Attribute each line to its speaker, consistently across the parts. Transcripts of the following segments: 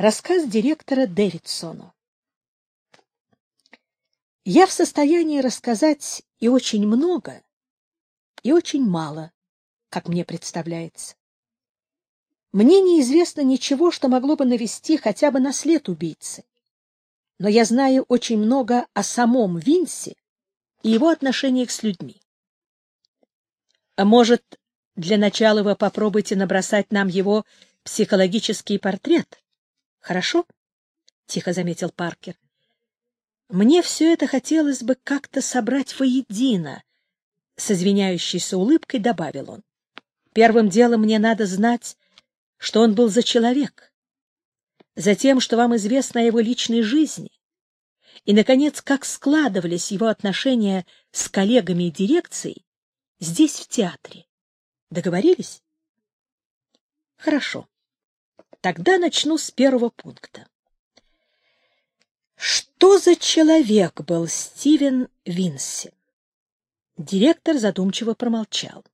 Speaker 1: Рассказ директора Дэвидсона. Я в состоянии рассказать и очень много, и очень мало, как мне представляется. Мне неизвестно ничего, что могло бы навести хотя бы на след убийцы. Но я знаю очень много о самом Винсе и его отношениях с людьми. А может, для начала вы попробуйте набросать нам его психологический портрет? Хорошо? Тихо заметил Паркер. Мне все это хотелось бы как-то собрать воедино. С извиняющейся улыбкой добавил он. Первым делом мне надо знать, что он был за человек. Затем, что вам известно о его личной жизни. И, наконец, как складывались его отношения с коллегами и дирекцией здесь, в театре. Договорились? Хорошо. Тогда начну с первого пункта. Что за человек был Стивен Винси? Директор задумчиво промолчал.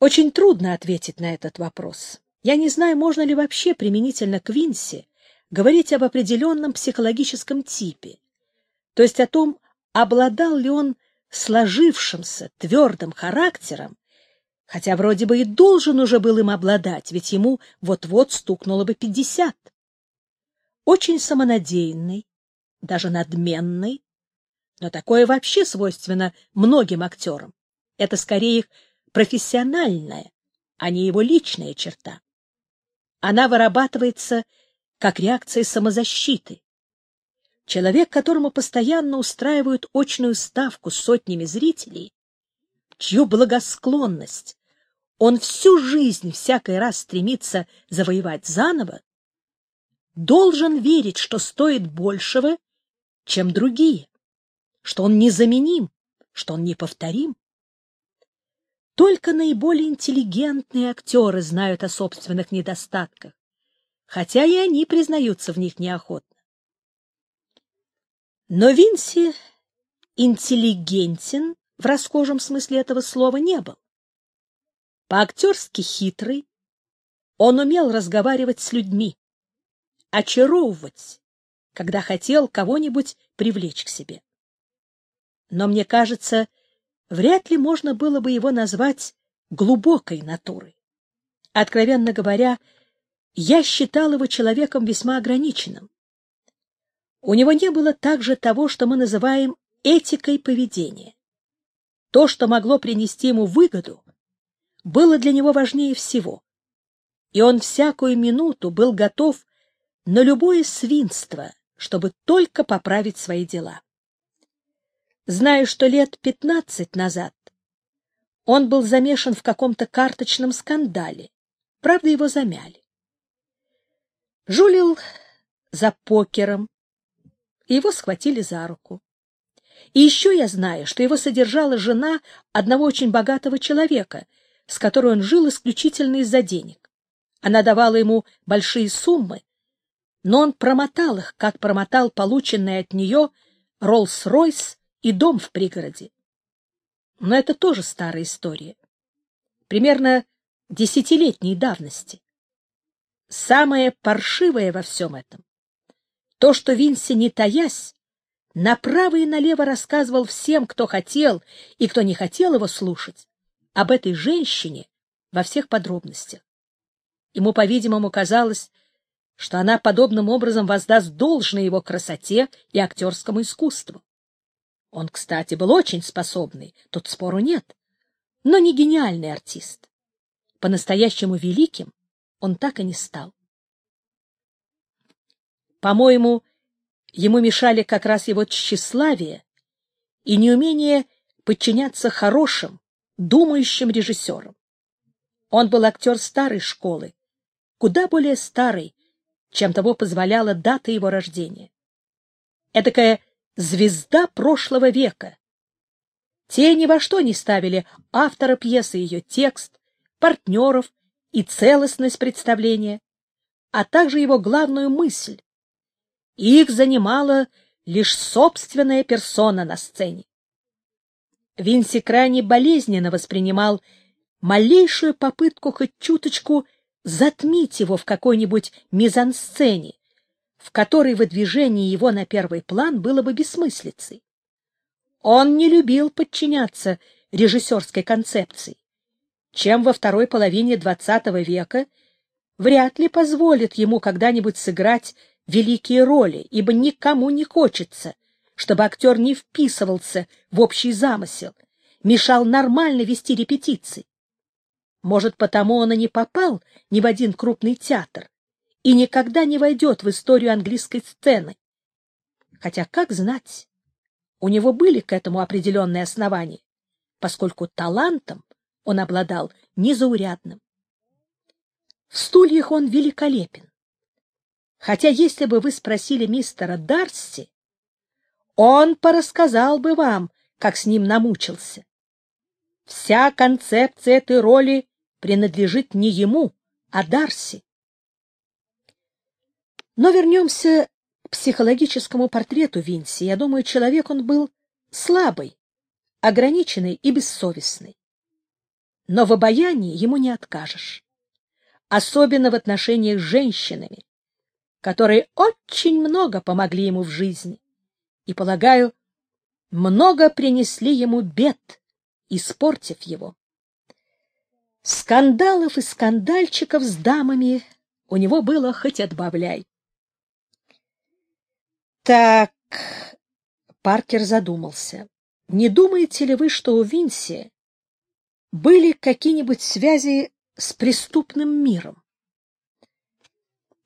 Speaker 1: Очень трудно ответить на этот вопрос. Я не знаю, можно ли вообще применительно к Винси говорить об определенном психологическом типе, то есть о том, обладал ли он сложившимся твердым характером, хотя вроде бы и должен уже был им обладать, ведь ему вот-вот стукнуло бы пятьдесят. Очень самонадеянный, даже надменный, но такое вообще свойственно многим актерам. Это скорее их профессиональная, а не его личная черта. Она вырабатывается как реакция самозащиты. Человек, которому постоянно устраивают очную ставку сотнями зрителей, чью благосклонность он всю жизнь всякий раз стремится завоевать заново, должен верить, что стоит большего, чем другие, что он незаменим, что он неповторим. Только наиболее интеллигентные актеры знают о собственных недостатках, хотя и они признаются в них неохотно. Но Винси интеллигентен в расхожем смысле этого слова не был по-актерски хитрый, он умел разговаривать с людьми, очаровывать, когда хотел кого-нибудь привлечь к себе. Но мне кажется, вряд ли можно было бы его назвать глубокой натурой. Откровенно говоря, я считал его человеком весьма ограниченным. У него не было также того, что мы называем этикой поведения. То, что могло принести ему выгоду, было для него важнее всего. И он всякую минуту был готов на любое свинство, чтобы только поправить свои дела. Знаю, что лет пятнадцать назад он был замешан в каком-то карточном скандале, правда, его замяли. Жулил за покером, и его схватили за руку. И еще я знаю, что его содержала жена одного очень богатого человека — с которой он жил исключительно из-за денег. Она давала ему большие суммы, но он промотал их, как промотал полученный от нее Роллс-Ройс и дом в пригороде. Но это тоже старая история. Примерно десятилетней давности. Самое паршивое во всем этом — то, что Винси, не таясь, направо и налево рассказывал всем, кто хотел и кто не хотел его слушать, об этой женщине во всех подробностях. Ему, по-видимому, казалось, что она подобным образом воздаст должное его красоте и актерскому искусству. Он, кстати, был очень способный, тут спору нет, но не гениальный артист. По-настоящему великим он так и не стал. По-моему, Ему мешали как раз его тщеславие и неумение подчиняться хорошим, думающим режиссером. Он был актер старой школы, куда более старый, чем того позволяла дата его рождения. Этакая звезда прошлого века. Те ни во что не ставили автора пьесы, ее текст, партнеров и целостность представления, а также его главную мысль. Их занимала лишь собственная персона на сцене. Винси крайне болезненно воспринимал малейшую попытку хоть чуточку затмить его в какой-нибудь мизансцене, в которой выдвижение его на первый план было бы бессмыслицей. Он не любил подчиняться режиссерской концепции, чем во второй половине XX века вряд ли позволит ему когда-нибудь сыграть великие роли, ибо никому не хочется, чтобы актер не вписывался в общий замысел, мешал нормально вести репетиции. Может, потому он и не попал ни в один крупный театр и никогда не войдет в историю английской сцены. Хотя, как знать, у него были к этому определенные основания, поскольку талантом он обладал незаурядным. В стульях он великолепен. Хотя, если бы вы спросили мистера Дарси, он порассказал бы вам, как с ним намучился. Вся концепция этой роли принадлежит не ему, а Дарси. Но вернемся к психологическому портрету Винси. Я думаю, человек он был слабый, ограниченный и бессовестный. Но в обаянии ему не откажешь. Особенно в отношениях с женщинами, которые очень много помогли ему в жизни и, полагаю, много принесли ему бед, испортив его. Скандалов и скандальчиков с дамами у него было хоть отбавляй. Так, Паркер задумался. Не думаете ли вы, что у Винси были какие-нибудь связи с преступным миром?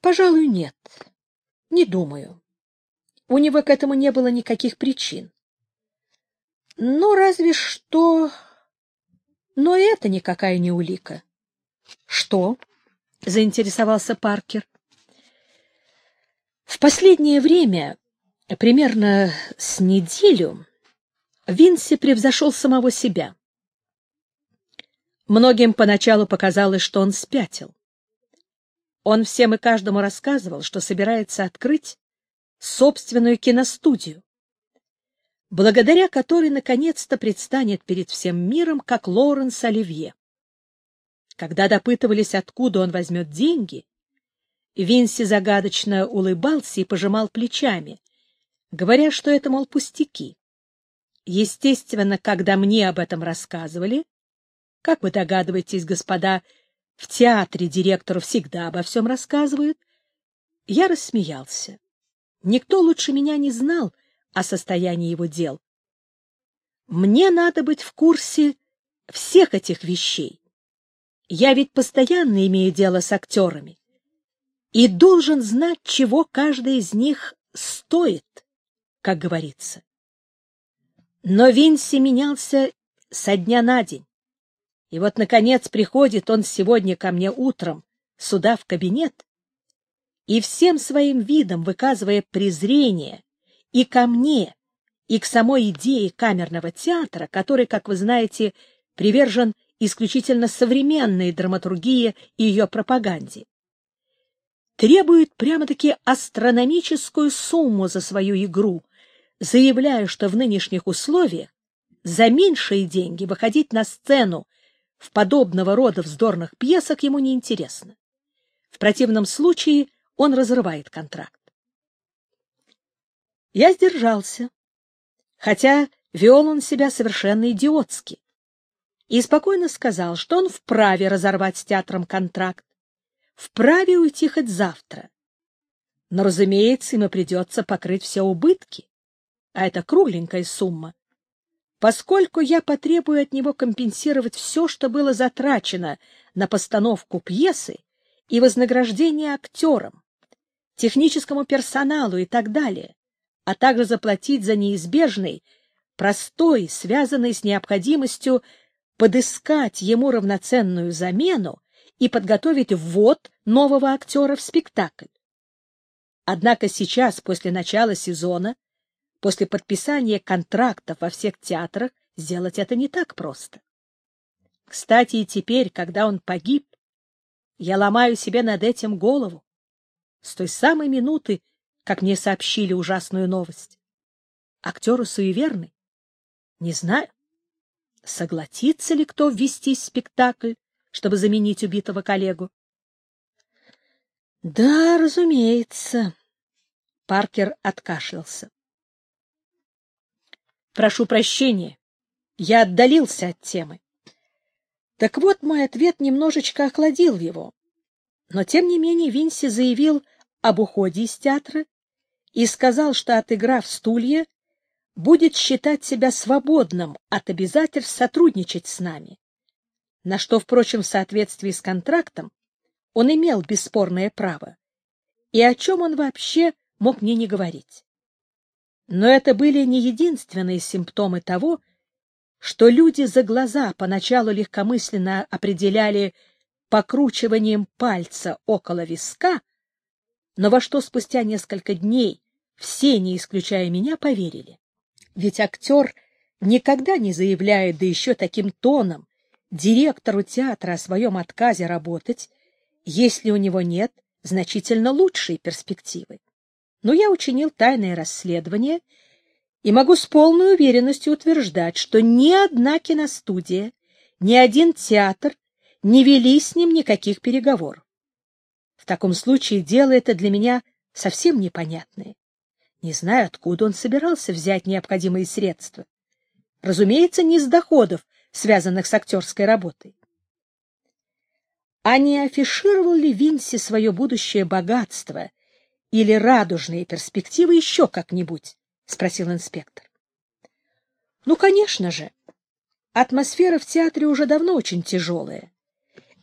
Speaker 1: Пожалуй, нет. Не думаю. У него к этому не было никаких причин. Ну, разве что... Но это никакая не улика. Что? — заинтересовался Паркер. В последнее время, примерно с неделю, Винси превзошел самого себя. Многим поначалу показалось, что он спятил. Он всем и каждому рассказывал, что собирается открыть собственную киностудию, благодаря которой наконец-то предстанет перед всем миром, как Лоуренс Оливье. Когда допытывались, откуда он возьмет деньги, Винси загадочно улыбался и пожимал плечами, говоря, что это, мол, пустяки. Естественно, когда мне об этом рассказывали, как вы догадываетесь, господа, в театре директору всегда обо всем рассказывают, я рассмеялся. Никто лучше меня не знал о состоянии его дел. Мне надо быть в курсе всех этих вещей. Я ведь постоянно имею дело с актерами и должен знать, чего каждый из них стоит, как говорится. Но Винси менялся со дня на день. И вот, наконец, приходит он сегодня ко мне утром сюда в кабинет и всем своим видом выказывая презрение и ко мне, и к самой идее камерного театра, который, как вы знаете, привержен исключительно современной драматургии и ее пропаганде, требует прямо-таки астрономическую сумму за свою игру, заявляя, что в нынешних условиях за меньшие деньги выходить на сцену в подобного рода вздорных пьесах ему неинтересно. В противном случае – он разрывает контракт. Я сдержался, хотя вел он себя совершенно идиотски, и спокойно сказал, что он вправе разорвать с театром контракт, вправе уйти хоть завтра. Но, разумеется, ему придется покрыть все убытки, а это кругленькая сумма, поскольку я потребую от него компенсировать все, что было затрачено на постановку пьесы и вознаграждение актерам, техническому персоналу и так далее, а также заплатить за неизбежный, простой, связанный с необходимостью подыскать ему равноценную замену и подготовить ввод нового актера в спектакль. Однако сейчас, после начала сезона, после подписания контрактов во всех театрах, сделать это не так просто. Кстати, и теперь, когда он погиб, я ломаю себе над этим голову с той самой минуты, как мне сообщили ужасную новость. Актеры суеверны. Не знаю, согласится ли кто ввести спектакль, чтобы заменить убитого коллегу. Да, разумеется. Паркер откашлялся. Прошу прощения, я отдалился от темы. Так вот, мой ответ немножечко охладил его. Но, тем не менее, Винси заявил об уходе из театра и сказал, что, отыграв стулья, будет считать себя свободным от обязательств сотрудничать с нами, на что, впрочем, в соответствии с контрактом он имел бесспорное право, и о чем он вообще мог мне не говорить. Но это были не единственные симптомы того, что люди за глаза поначалу легкомысленно определяли покручиванием пальца около виска, но во что спустя несколько дней все, не исключая меня, поверили. Ведь актер никогда не заявляет, да еще таким тоном, директору театра о своем отказе работать, если у него нет значительно лучшей перспективы. Но я учинил тайное расследование и могу с полной уверенностью утверждать, что ни одна киностудия, ни один театр не вели с ним никаких переговоров. В таком случае дело это для меня совсем непонятное. Не знаю, откуда он собирался взять необходимые средства. Разумеется, не с доходов, связанных с актерской работой. А не афишировал ли Винси свое будущее богатство или радужные перспективы еще как-нибудь? — спросил инспектор. — Ну, конечно же. Атмосфера в театре уже давно очень тяжелая.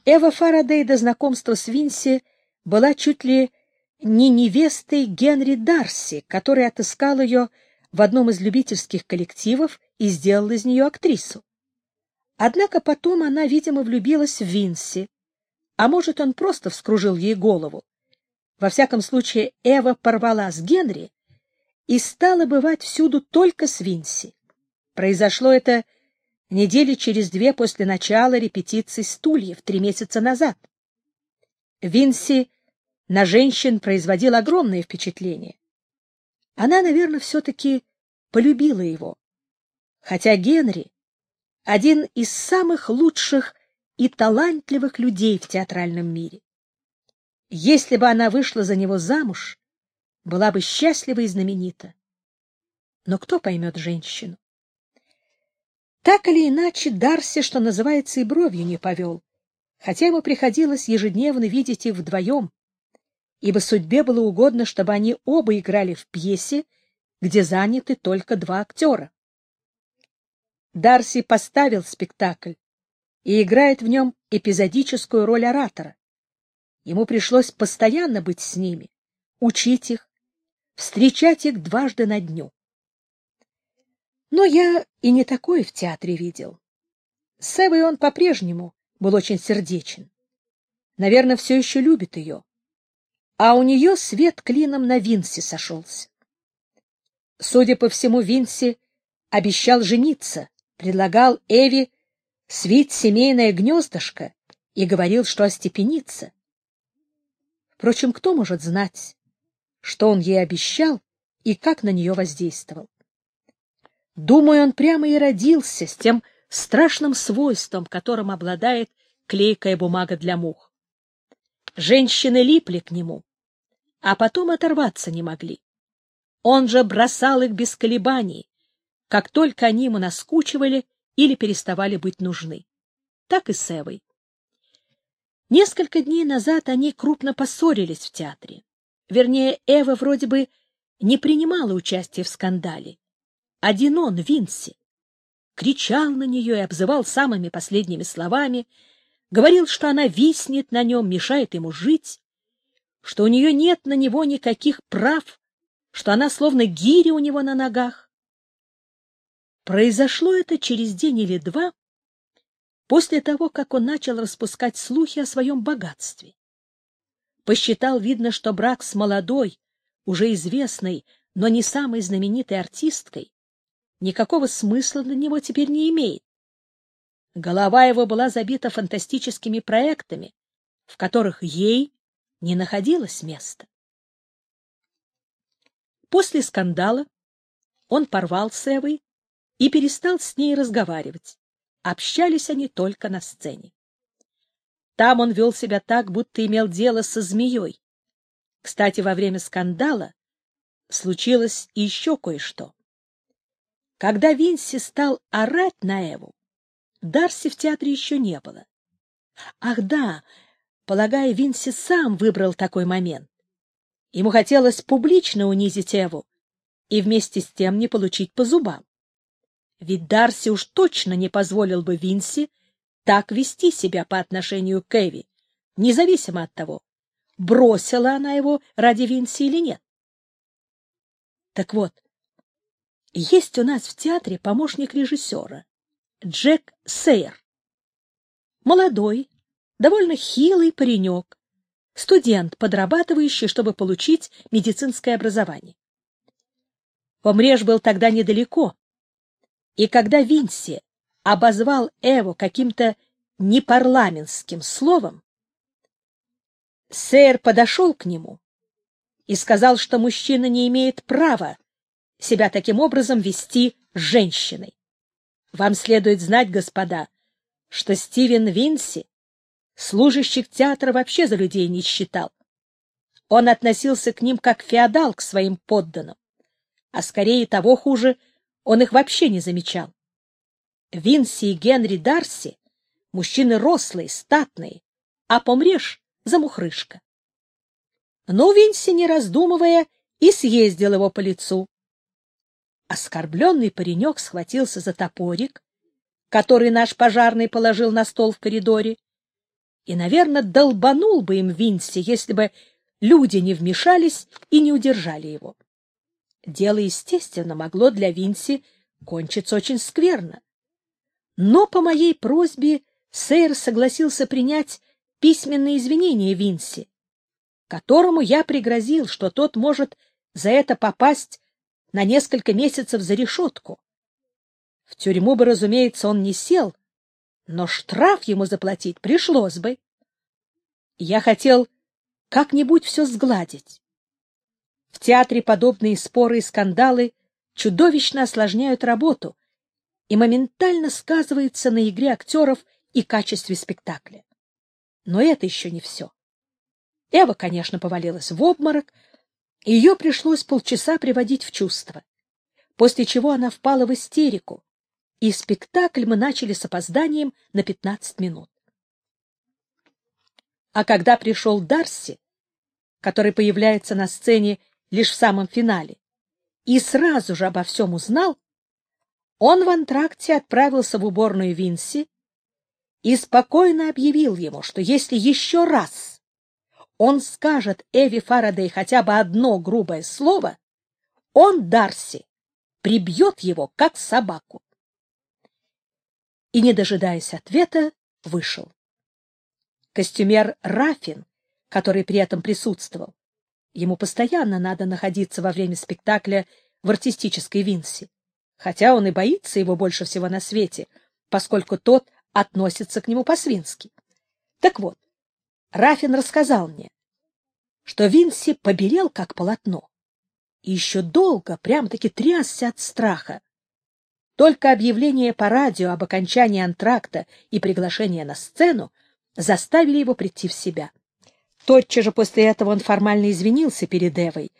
Speaker 1: Эва Фарадей до знакомства с Винси была чуть ли не невестой Генри Дарси, который отыскал ее в одном из любительских коллективов и сделал из нее актрису. Однако потом она, видимо, влюбилась в Винси, а может, он просто вскружил ей голову. Во всяком случае, Эва порвала с Генри и стала бывать всюду только с Винси. Произошло это недели через две после начала репетиций стульев, три месяца назад. Винси на женщин производил огромное впечатление. Она, наверное, все-таки полюбила его. Хотя Генри — один из самых лучших и талантливых людей в театральном мире. Если бы она вышла за него замуж, была бы счастлива и знаменита. Но кто поймет женщину? Так или иначе Дарси, что называется и бровью не повел, хотя ему приходилось ежедневно видеть их вдвоем, ибо судьбе было угодно, чтобы они оба играли в пьесе, где заняты только два актера. Дарси поставил спектакль и играет в нем эпизодическую роль оратора. Ему пришлось постоянно быть с ними, учить их, встречать их дважды на дню. Но я и не такое в театре видел. С Эвой он по-прежнему был очень сердечен. Наверное, все еще любит ее. А у нее свет клином на Винси сошелся. Судя по всему, Винси обещал жениться, предлагал Эви свить семейное гнездышко и говорил, что остепенится. Впрочем, кто может знать, что он ей обещал и как на нее воздействовал? Думаю, он прямо и родился с тем страшным свойством, которым обладает клейкая бумага для мух. Женщины липли к нему, а потом оторваться не могли. Он же бросал их без колебаний, как только они ему наскучивали или переставали быть нужны. Так и с Эвой. Несколько дней назад они крупно поссорились в театре. Вернее, Эва вроде бы не принимала участия в скандале один он, Винси, кричал на нее и обзывал самыми последними словами, говорил, что она виснет на нем, мешает ему жить, что у нее нет на него никаких прав, что она словно гири у него на ногах. Произошло это через день или два после того, как он начал распускать слухи о своем богатстве. Посчитал, видно, что брак с молодой, уже известной, но не самой знаменитой артисткой никакого смысла для него теперь не имеет. Голова его была забита фантастическими проектами, в которых ей не находилось места. После скандала он порвал с Эвой и перестал с ней разговаривать. Общались они только на сцене. Там он вел себя так, будто имел дело со змеей. Кстати, во время скандала случилось еще кое-что. Когда Винси стал орать на Эву, Дарси в театре еще не было. Ах да, полагаю, Винси сам выбрал такой момент. Ему хотелось публично унизить Эву и вместе с тем не получить по зубам. Ведь Дарси уж точно не позволил бы Винси так вести себя по отношению к Эви, независимо от того, бросила она его ради Винси или нет. Так вот, есть у нас в театре помощник режиссера, Джек Сейер. Молодой, довольно хилый паренек, студент, подрабатывающий, чтобы получить медицинское образование. Помреж был тогда недалеко, и когда Винси обозвал Эву каким-то непарламентским словом, сэр подошел к нему и сказал, что мужчина не имеет права себя таким образом вести женщиной. Вам следует знать, господа, что Стивен Винси служащих театра вообще за людей не считал. Он относился к ним как феодал к своим подданным, а скорее того хуже, он их вообще не замечал. Винси и Генри Дарси — мужчины рослые, статные, а помрешь — замухрышка. Но Винси, не раздумывая, и съездил его по лицу. Оскорбленный паренек схватился за топорик, который наш пожарный положил на стол в коридоре, и, наверное, долбанул бы им Винси, если бы люди не вмешались и не удержали его. Дело, естественно, могло для Винси кончиться очень скверно. Но по моей просьбе сэр согласился принять письменные извинения Винси, которому я пригрозил, что тот может за это попасть на несколько месяцев за решетку. В тюрьму бы, разумеется, он не сел, но штраф ему заплатить пришлось бы. Я хотел как-нибудь все сгладить. В театре подобные споры и скандалы чудовищно осложняют работу и моментально сказываются на игре актеров и качестве спектакля. Но это еще не все. Эва, конечно, повалилась в обморок, ее пришлось полчаса приводить в чувство, после чего она впала в истерику, и спектакль мы начали с опозданием на 15 минут. А когда пришел Дарси, который появляется на сцене лишь в самом финале, и сразу же обо всем узнал, он в антракте отправился в уборную Винси и спокойно объявил ему, что если еще раз он скажет Эви Фарадей хотя бы одно грубое слово, он, Дарси, прибьет его, как собаку. И, не дожидаясь ответа, вышел. Костюмер Рафин, который при этом присутствовал, ему постоянно надо находиться во время спектакля в артистической Винси, хотя он и боится его больше всего на свете, поскольку тот относится к нему по-свински. Так вот, Рафин рассказал мне, что Винси побелел, как полотно, и еще долго прям-таки трясся от страха. Только объявление по радио об окончании антракта и приглашение на сцену заставили его прийти в себя. Тотчас же после этого он формально извинился перед Эвой,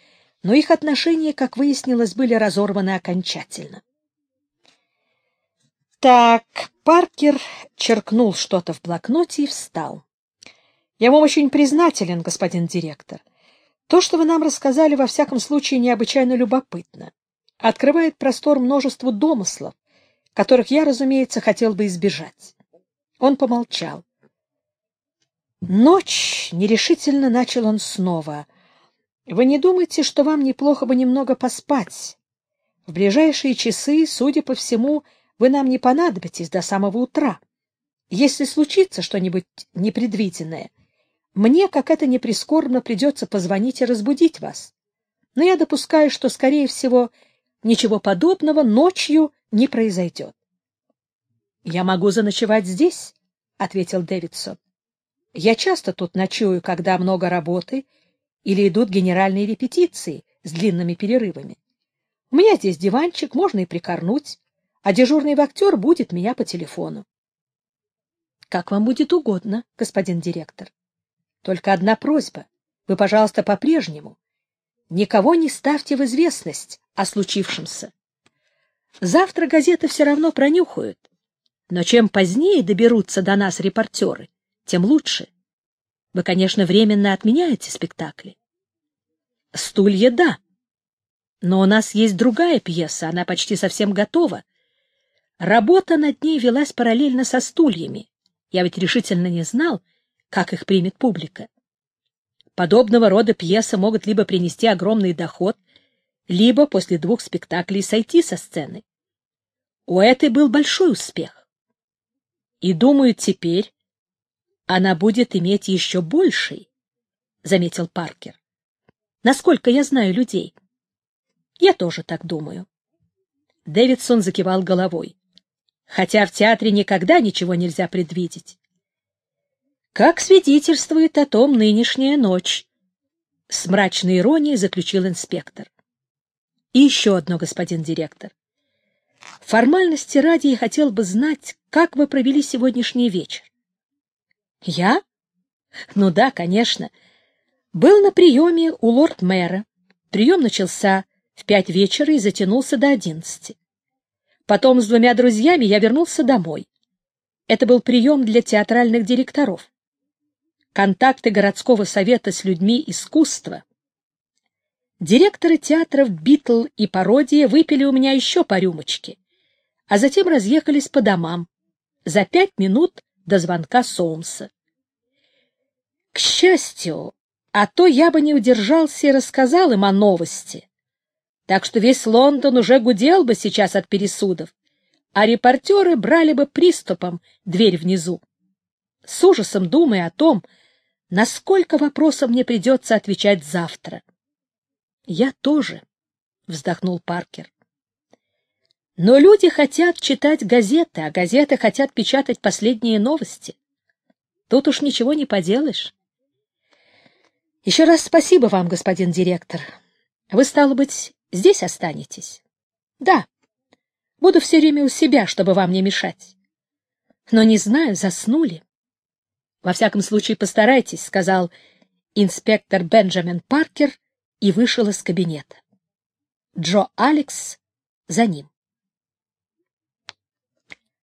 Speaker 1: но их отношения, как выяснилось, были разорваны окончательно. Так, Паркер черкнул что-то в блокноте и встал. Я вам очень признателен, господин директор. То, что вы нам рассказали, во всяком случае необычайно любопытно. Открывает простор множеству домыслов, которых я, разумеется, хотел бы избежать. Он помолчал. Ночь, нерешительно начал он снова. Вы не думаете, что вам неплохо бы немного поспать? В ближайшие часы, судя по всему, вы нам не понадобитесь до самого утра. Если случится что-нибудь непредвиденное — мне, как это не прискорбно, придется позвонить и разбудить вас. Но я допускаю, что, скорее всего, ничего подобного ночью не произойдет. — Я могу заночевать здесь, — ответил Дэвидсон. — Я часто тут ночую, когда много работы или идут генеральные репетиции с длинными перерывами. У меня здесь диванчик, можно и прикорнуть, а дежурный актер будет меня по телефону. — Как вам будет угодно, господин директор. — только одна просьба. Вы, пожалуйста, по-прежнему никого не ставьте в известность о случившемся. Завтра газеты все равно пронюхают. Но чем позднее доберутся до нас репортеры, тем лучше. Вы, конечно, временно отменяете спектакли. Стулья — да. Но у нас есть другая пьеса, она почти совсем готова. Работа над ней велась параллельно со стульями. Я ведь решительно не знал, как их примет публика. Подобного рода пьесы могут либо принести огромный доход, либо после двух спектаклей сойти со сцены. У этой был большой успех. И, думаю, теперь она будет иметь еще больший, — заметил Паркер. Насколько я знаю людей. Я тоже так думаю. Дэвидсон закивал головой. Хотя в театре никогда ничего нельзя предвидеть как свидетельствует о том нынешняя ночь, — с мрачной иронией заключил инспектор. И еще одно, господин директор. Формальности ради я хотел бы знать, как вы провели сегодняшний вечер. Я? Ну да, конечно. Был на приеме у лорд-мэра. Прием начался в пять вечера и затянулся до одиннадцати. Потом с двумя друзьями я вернулся домой. Это был прием для театральных директоров контакты городского совета с людьми искусства. Директоры театров «Битл» и «Пародия» выпили у меня еще по рюмочке, а затем разъехались по домам за пять минут до звонка Соумса. К счастью, а то я бы не удержался и рассказал им о новости. Так что весь Лондон уже гудел бы сейчас от пересудов, а репортеры брали бы приступом дверь внизу. С ужасом думая о том, Насколько вопросов мне придется отвечать завтра? Я тоже, вздохнул Паркер. Но люди хотят читать газеты, а газеты хотят печатать последние новости. Тут уж ничего не поделаешь. Еще раз спасибо вам, господин директор. Вы, стало быть, здесь останетесь? Да. Буду все время у себя, чтобы вам не мешать. Но не знаю, заснули. Во всяком случае, постарайтесь, сказал инспектор Бенджамин Паркер и вышел из кабинета. Джо Алекс за ним.